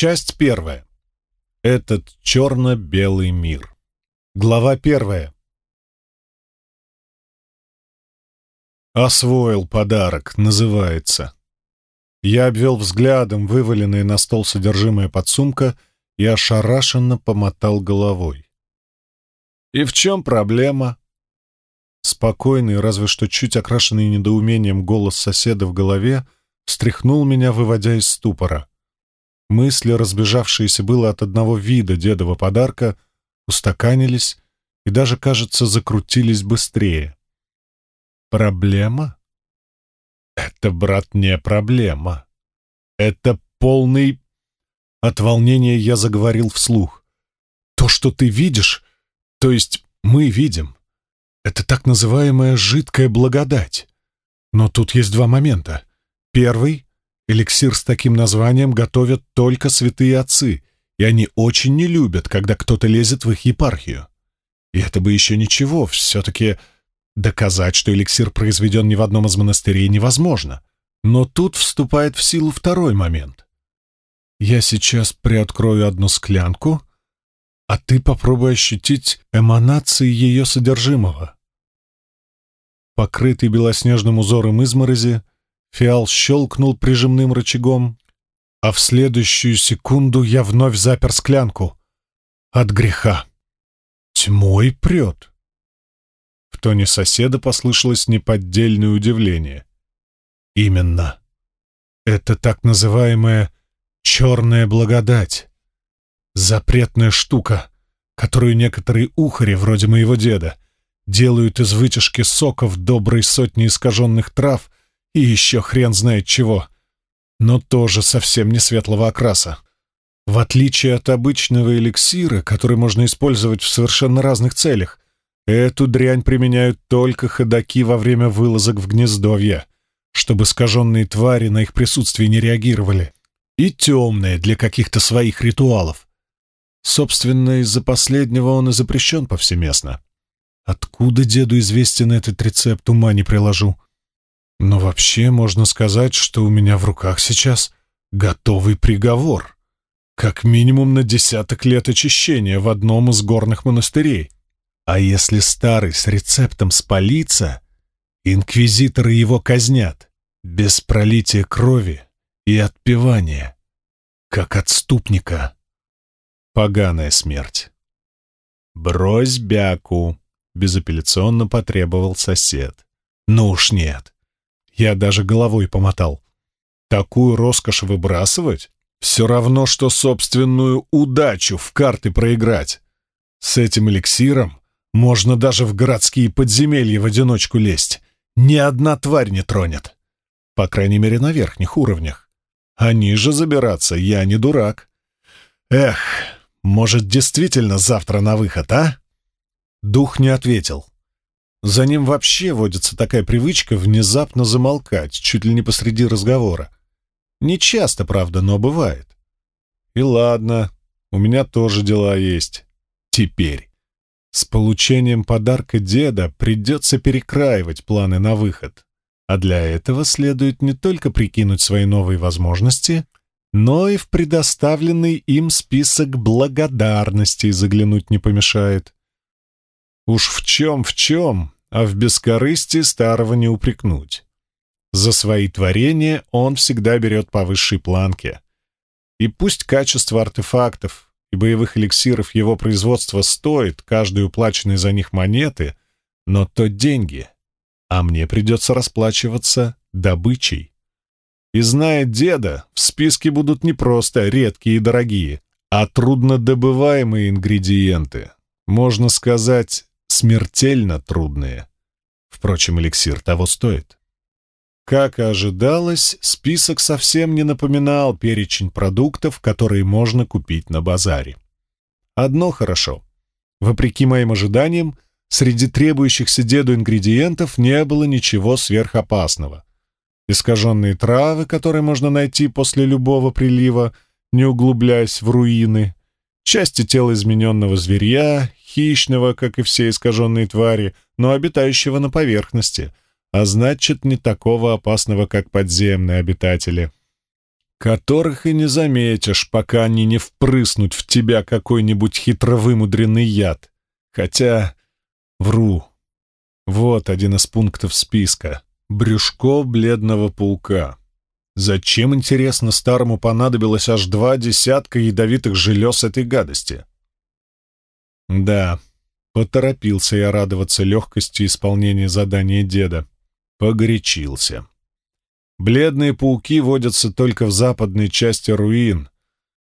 Часть первая. Этот черно-белый мир. Глава первая. «Освоил подарок» называется. Я обвел взглядом вываленное на стол содержимое подсумка и ошарашенно помотал головой. «И в чем проблема?» Спокойный, разве что чуть окрашенный недоумением голос соседа в голове встряхнул меня, выводя из ступора. Мысли, разбежавшиеся было от одного вида дедова подарка, устаканились и даже, кажется, закрутились быстрее. Проблема? Это, брат, не проблема. Это полный... От волнения я заговорил вслух. То, что ты видишь, то есть мы видим, это так называемая жидкая благодать. Но тут есть два момента. Первый — эликсир с таким названием готовят только святые отцы, и они очень не любят, когда кто-то лезет в их епархию. И это бы еще ничего, все-таки Доказать, что эликсир произведен ни в одном из монастырей, невозможно. Но тут вступает в силу второй момент. Я сейчас приоткрою одну склянку, а ты попробуй ощутить эманации ее содержимого. Покрытый белоснежным узором изморози, фиал щелкнул прижимным рычагом, а в следующую секунду я вновь запер склянку. От греха. Тьмой прет. В тоне соседа послышалось неподдельное удивление. «Именно. Это так называемая черная благодать. Запретная штука, которую некоторые ухари, вроде моего деда, делают из вытяжки соков доброй сотни искаженных трав и еще хрен знает чего, но тоже совсем не светлого окраса. В отличие от обычного эликсира, который можно использовать в совершенно разных целях, Эту дрянь применяют только ходаки во время вылазок в гнездовье, чтобы скаженные твари на их присутствие не реагировали, и темные для каких-то своих ритуалов. Собственно, из-за последнего он и запрещен повсеместно. Откуда деду известен этот рецепт, ума не приложу. Но вообще можно сказать, что у меня в руках сейчас готовый приговор. Как минимум на десяток лет очищения в одном из горных монастырей. А если старый с рецептом спалится, инквизиторы его казнят без пролития крови и отпевания, как отступника. Поганая смерть. «Брось бяку», — безапелляционно потребовал сосед. «Ну уж нет». Я даже головой помотал. «Такую роскошь выбрасывать? Все равно, что собственную удачу в карты проиграть. С этим эликсиром можно даже в городские подземелья в одиночку лезть. Ни одна тварь не тронет. По крайней мере, на верхних уровнях. А ниже забираться я не дурак. Эх, может, действительно завтра на выход, а? Дух не ответил. За ним вообще водится такая привычка внезапно замолкать, чуть ли не посреди разговора. Не часто, правда, но бывает. И ладно, у меня тоже дела есть. Теперь. С получением подарка деда придется перекраивать планы на выход. А для этого следует не только прикинуть свои новые возможности, но и в предоставленный им список благодарностей заглянуть не помешает. Уж в чем в чем, а в бескорысти старого не упрекнуть. За свои творения он всегда берет по высшей планке. И пусть качество артефактов, и боевых эликсиров его производства стоит каждой уплаченной за них монеты, но то деньги, а мне придется расплачиваться добычей. И зная деда, в списке будут не просто редкие и дорогие, а труднодобываемые ингредиенты. Можно сказать, смертельно трудные. Впрочем, эликсир того стоит. Как и ожидалось, список совсем не напоминал перечень продуктов, которые можно купить на базаре. Одно хорошо. Вопреки моим ожиданиям, среди требующихся деду ингредиентов не было ничего сверхопасного. Искаженные травы, которые можно найти после любого прилива, не углубляясь в руины, части тела измененного зверья, хищного, как и все искаженные твари, но обитающего на поверхности — а значит, не такого опасного, как подземные обитатели. которых и не заметишь, пока они не впрыснут в тебя какой-нибудь хитровымудренный яд. Хотя, вру. Вот один из пунктов списка. Брюшко бледного паука. Зачем, интересно, старому понадобилось аж два десятка ядовитых желез этой гадости? Да, поторопился я радоваться легкости исполнения задания деда. Погорячился. Бледные пауки водятся только в западной части руин.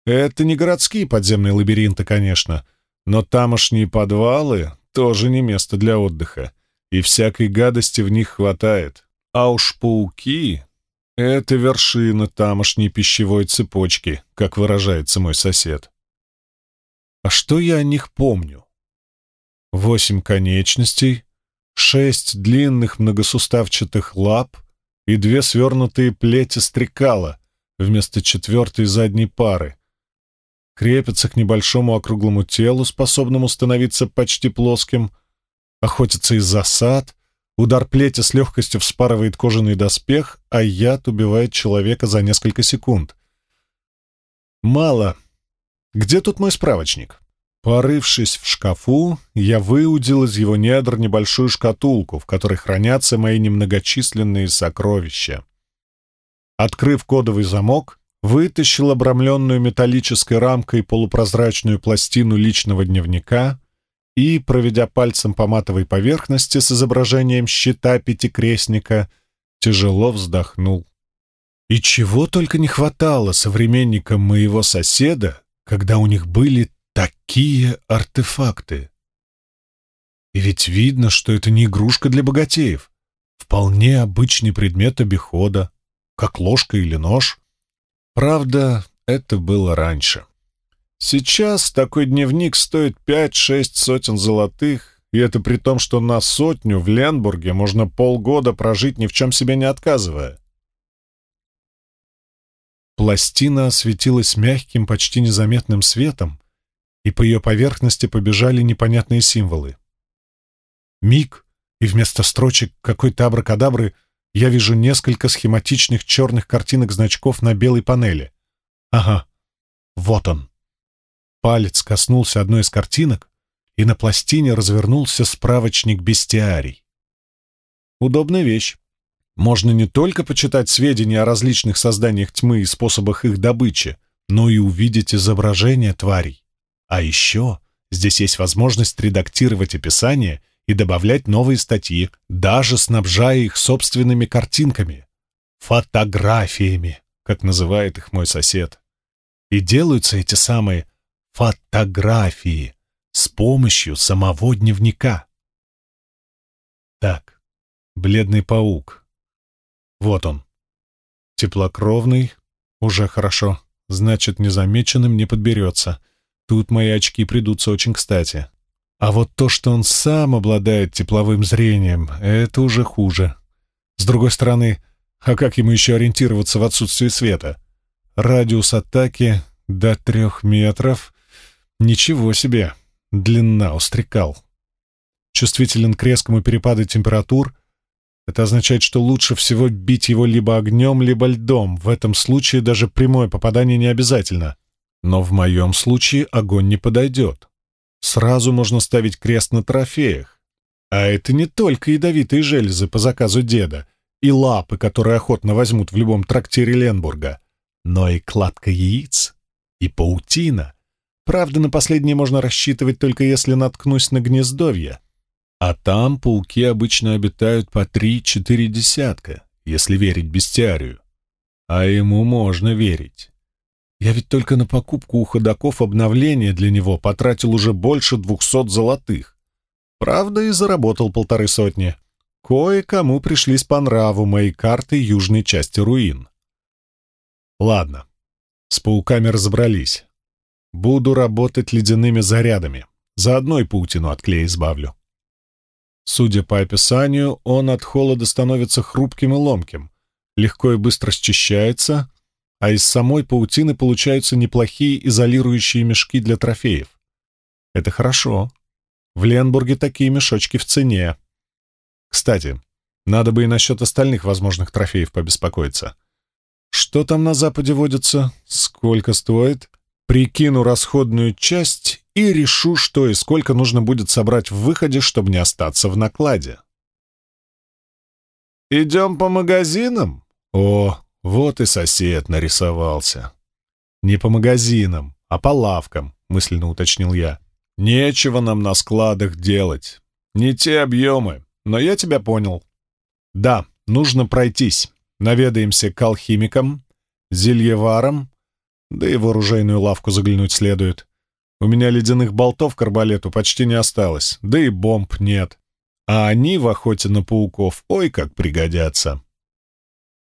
Это не городские подземные лабиринты, конечно, но тамошние подвалы тоже не место для отдыха, и всякой гадости в них хватает. А уж пауки — это вершина тамошней пищевой цепочки, как выражается мой сосед. А что я о них помню? Восемь конечностей, шесть длинных многосуставчатых лап — и две свернутые плети стрекала вместо четвертой задней пары. Крепятся к небольшому округлому телу, способному становиться почти плоским, охотятся из засад, удар плети с легкостью вспарывает кожаный доспех, а яд убивает человека за несколько секунд. Мало. Где тут мой справочник? Порывшись в шкафу, я выудил из его недр небольшую шкатулку, в которой хранятся мои немногочисленные сокровища. Открыв кодовый замок, вытащил обрамленную металлической рамкой полупрозрачную пластину личного дневника и, проведя пальцем по матовой поверхности с изображением щита пятикрестника, тяжело вздохнул. И чего только не хватало современникам моего соседа, когда у них были Такие артефакты! И ведь видно, что это не игрушка для богатеев. Вполне обычный предмет обихода, как ложка или нож. Правда, это было раньше. Сейчас такой дневник стоит пять-шесть сотен золотых, и это при том, что на сотню в Ленбурге можно полгода прожить ни в чем себе не отказывая. Пластина осветилась мягким, почти незаметным светом, и по ее поверхности побежали непонятные символы. Миг, и вместо строчек какой-то абракадабры я вижу несколько схематичных черных картинок значков на белой панели. Ага, вот он. Палец коснулся одной из картинок, и на пластине развернулся справочник бестиарий. Удобная вещь. Можно не только почитать сведения о различных созданиях тьмы и способах их добычи, но и увидеть изображения тварей. А еще здесь есть возможность редактировать описание и добавлять новые статьи, даже снабжая их собственными картинками. Фотографиями, как называет их мой сосед. И делаются эти самые фотографии с помощью самого дневника. Так, бледный паук. Вот он. Теплокровный, уже хорошо, значит, незамеченным не подберется. Тут мои очки придутся очень кстати. А вот то, что он сам обладает тепловым зрением, это уже хуже. С другой стороны, а как ему еще ориентироваться в отсутствии света? Радиус атаки до трех метров. Ничего себе, длина устрекал. Чувствителен к резкому перепаду температур. Это означает, что лучше всего бить его либо огнем, либо льдом. В этом случае даже прямое попадание не обязательно. Но в моем случае огонь не подойдет. Сразу можно ставить крест на трофеях. А это не только ядовитые железы по заказу деда и лапы, которые охотно возьмут в любом трактире Ленбурга, но и кладка яиц, и паутина. Правда, на последнее можно рассчитывать только если наткнусь на гнездовье. А там пауки обычно обитают по три-четыре десятка, если верить бестиарию. А ему можно верить. Я ведь только на покупку у ходаков обновления для него потратил уже больше двухсот золотых. Правда, и заработал полторы сотни. Кое-кому пришлись по нраву мои карты южной части руин. Ладно, с пауками разобрались. Буду работать ледяными зарядами. Заодно и паутину от клея избавлю. Судя по описанию, он от холода становится хрупким и ломким, легко и быстро счищается, а из самой паутины получаются неплохие изолирующие мешки для трофеев. Это хорошо. В Ленбурге такие мешочки в цене. Кстати, надо бы и насчет остальных возможных трофеев побеспокоиться. Что там на Западе водится? Сколько стоит? Прикину расходную часть и решу, что и сколько нужно будет собрать в выходе, чтобы не остаться в накладе. «Идем по магазинам?» О, вот и сосед нарисовался. «Не по магазинам, а по лавкам», — мысленно уточнил я. «Нечего нам на складах делать. Не те объемы, но я тебя понял. Да, нужно пройтись. Наведаемся к алхимикам, зельеварам, да и в оружейную лавку заглянуть следует. У меня ледяных болтов к арбалету почти не осталось, да и бомб нет а они в охоте на пауков ой как пригодятся.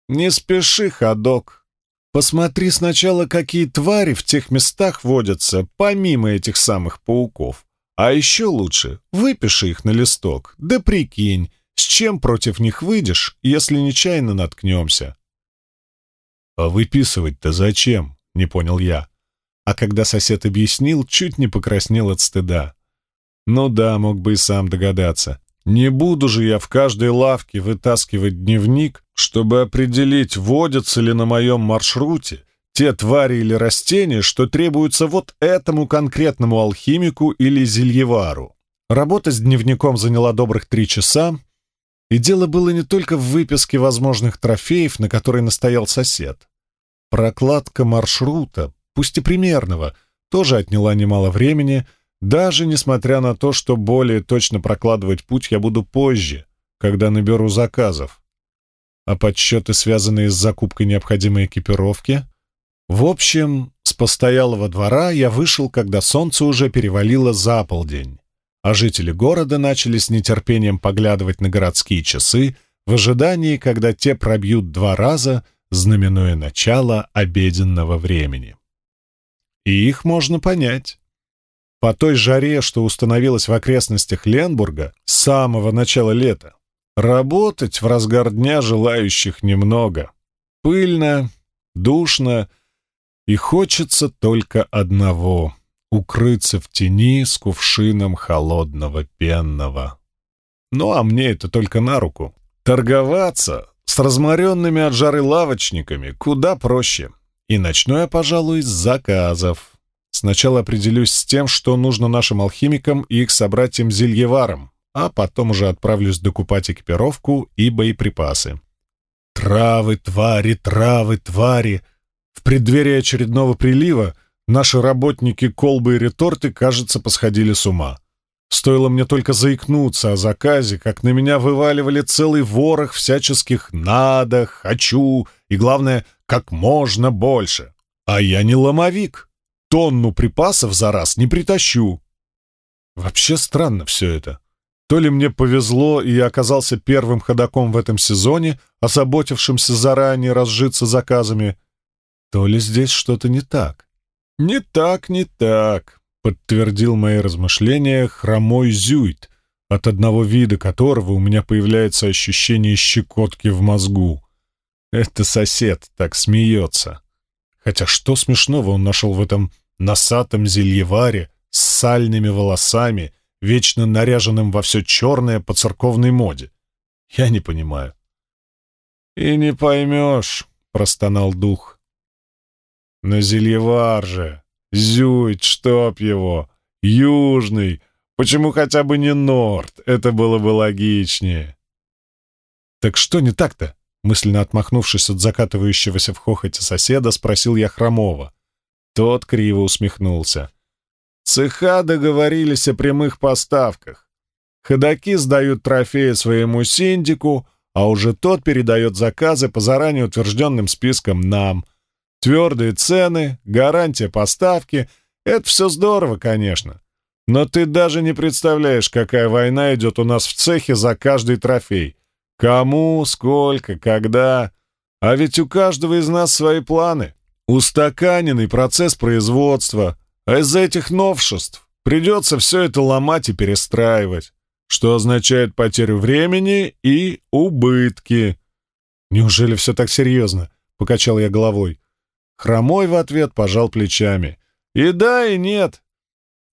Не спеши, ходок. Посмотри сначала, какие твари в тех местах водятся, помимо этих самых пауков. А еще лучше, выпиши их на листок, да прикинь, с чем против них выйдешь, если нечаянно наткнемся. «А выписывать-то зачем?» — не понял я. А когда сосед объяснил, чуть не покраснел от стыда. Ну да, мог бы и сам догадаться. Не буду же я в каждой лавке вытаскивать дневник, чтобы определить, водятся ли на моем маршруте те твари или растения, что требуются вот этому конкретному алхимику или зельевару. Работа с дневником заняла добрых три часа, и дело было не только в выписке возможных трофеев, на которые настоял сосед. Прокладка маршрута, пусть и примерного, тоже отняла немало времени — даже несмотря на то, что более точно прокладывать путь я буду позже, когда наберу заказов. А подсчеты, связанные с закупкой необходимой экипировки? В общем, с постоялого двора я вышел, когда солнце уже перевалило за полдень, а жители города начали с нетерпением поглядывать на городские часы в ожидании, когда те пробьют два раза, знаменуя начало обеденного времени. И их можно понять. По той жаре, что установилась в окрестностях Ленбурга с самого начала лета, работать в разгар дня желающих немного. Пыльно, душно, и хочется только одного — укрыться в тени с кувшином холодного пенного. Ну а мне это только на руку. Торговаться с разморенными от жары лавочниками куда проще. И начну я, пожалуй, с заказов. Сначала определюсь с тем, что нужно нашим алхимикам и их собратьям-зельеварам, а потом уже отправлюсь докупать экипировку и боеприпасы. Травы, твари, травы, твари. В преддверии очередного прилива наши работники колбы и реторты, кажется, посходили с ума. Стоило мне только заикнуться о заказе, как на меня вываливали целый ворох всяческих «надо», «хочу» и, главное, как можно больше. А я не ломовик тонну припасов за раз не притащу. Вообще странно все это. То ли мне повезло, и я оказался первым ходаком в этом сезоне, озаботившимся заранее разжиться заказами, то ли здесь что-то не так. «Не так, не так», — подтвердил мои размышления хромой зюйт, от одного вида которого у меня появляется ощущение щекотки в мозгу. Это сосед так смеется. Хотя что смешного он нашел в этом носатом зельеваре с сальными волосами, вечно наряженным во все черное по церковной моде. Я не понимаю. «И не поймешь», — простонал дух. «Но зельевар же, зюйт, чтоб его, южный, почему хотя бы не норд, это было бы логичнее». «Так что не так-то?» Мысленно отмахнувшись от закатывающегося в хохоте соседа, спросил я Хромова. Тот криво усмехнулся. Цеха договорились о прямых поставках. Ходаки сдают трофеи своему синдику, а уже тот передает заказы по заранее утвержденным спискам нам. Твердые цены, гарантия поставки — это все здорово, конечно. Но ты даже не представляешь, какая война идет у нас в цехе за каждый трофей. Кому, сколько, когда. А ведь у каждого из нас свои планы. Устаканенный процесс производства, а из-за этих новшеств придется все это ломать и перестраивать, что означает потерю времени и убытки. «Неужели все так серьезно?» — покачал я головой. Хромой в ответ пожал плечами. «И да, и нет.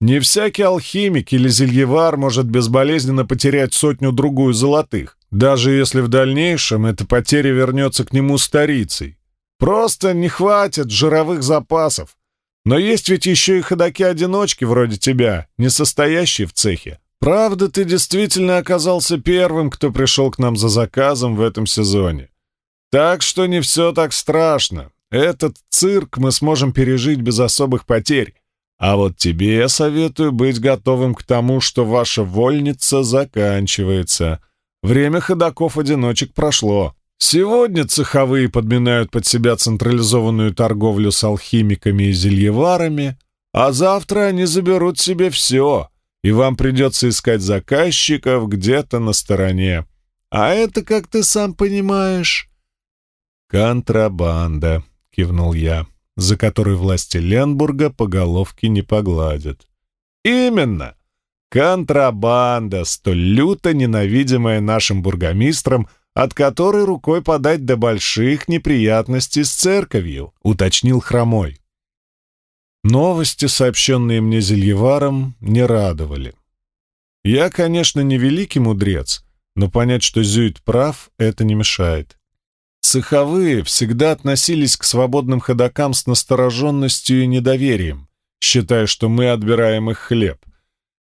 Не всякий алхимик или зельевар может безболезненно потерять сотню-другую золотых, даже если в дальнейшем эта потеря вернется к нему старицей. Просто не хватит жировых запасов. Но есть ведь еще и ходаки-одиночки вроде тебя, не состоящие в цехе. Правда, ты действительно оказался первым, кто пришел к нам за заказом в этом сезоне. Так что не все так страшно. Этот цирк мы сможем пережить без особых потерь. А вот тебе я советую быть готовым к тому, что ваша вольница заканчивается. Время ходаков-одиночек прошло. Сегодня цеховые подминают под себя централизованную торговлю с алхимиками и зельеварами, а завтра они заберут себе все, и вам придется искать заказчиков где-то на стороне. А это, как ты сам понимаешь, контрабанда, кивнул я, за которой власти Ленбурга по головке не погладят. Именно! Контрабанда, столь люто ненавидимая нашим бургомистром — от которой рукой подать до больших неприятностей с церковью», — уточнил Хромой. Новости, сообщенные мне Зельеваром, не радовали. Я, конечно, не великий мудрец, но понять, что Зюит прав, это не мешает. Цеховые всегда относились к свободным ходокам с настороженностью и недоверием, считая, что мы отбираем их хлеб.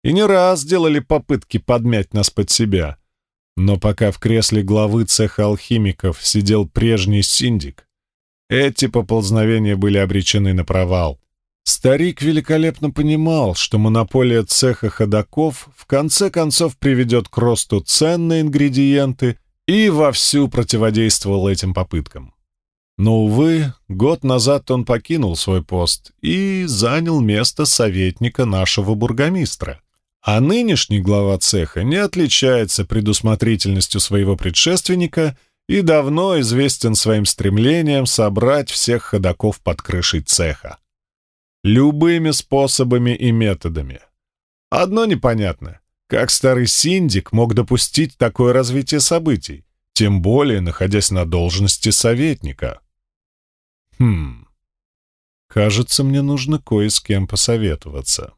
И не раз делали попытки подмять нас под себя — но пока в кресле главы цеха алхимиков сидел прежний синдик, эти поползновения были обречены на провал. Старик великолепно понимал, что монополия цеха ходаков в конце концов приведет к росту цен на ингредиенты и вовсю противодействовал этим попыткам. Но, увы, год назад он покинул свой пост и занял место советника нашего бургомистра. А нынешний глава цеха не отличается предусмотрительностью своего предшественника и давно известен своим стремлением собрать всех ходаков под крышей цеха. Любыми способами и методами. Одно непонятно. Как старый синдик мог допустить такое развитие событий, тем более находясь на должности советника? Хм... Кажется, мне нужно кое с кем посоветоваться.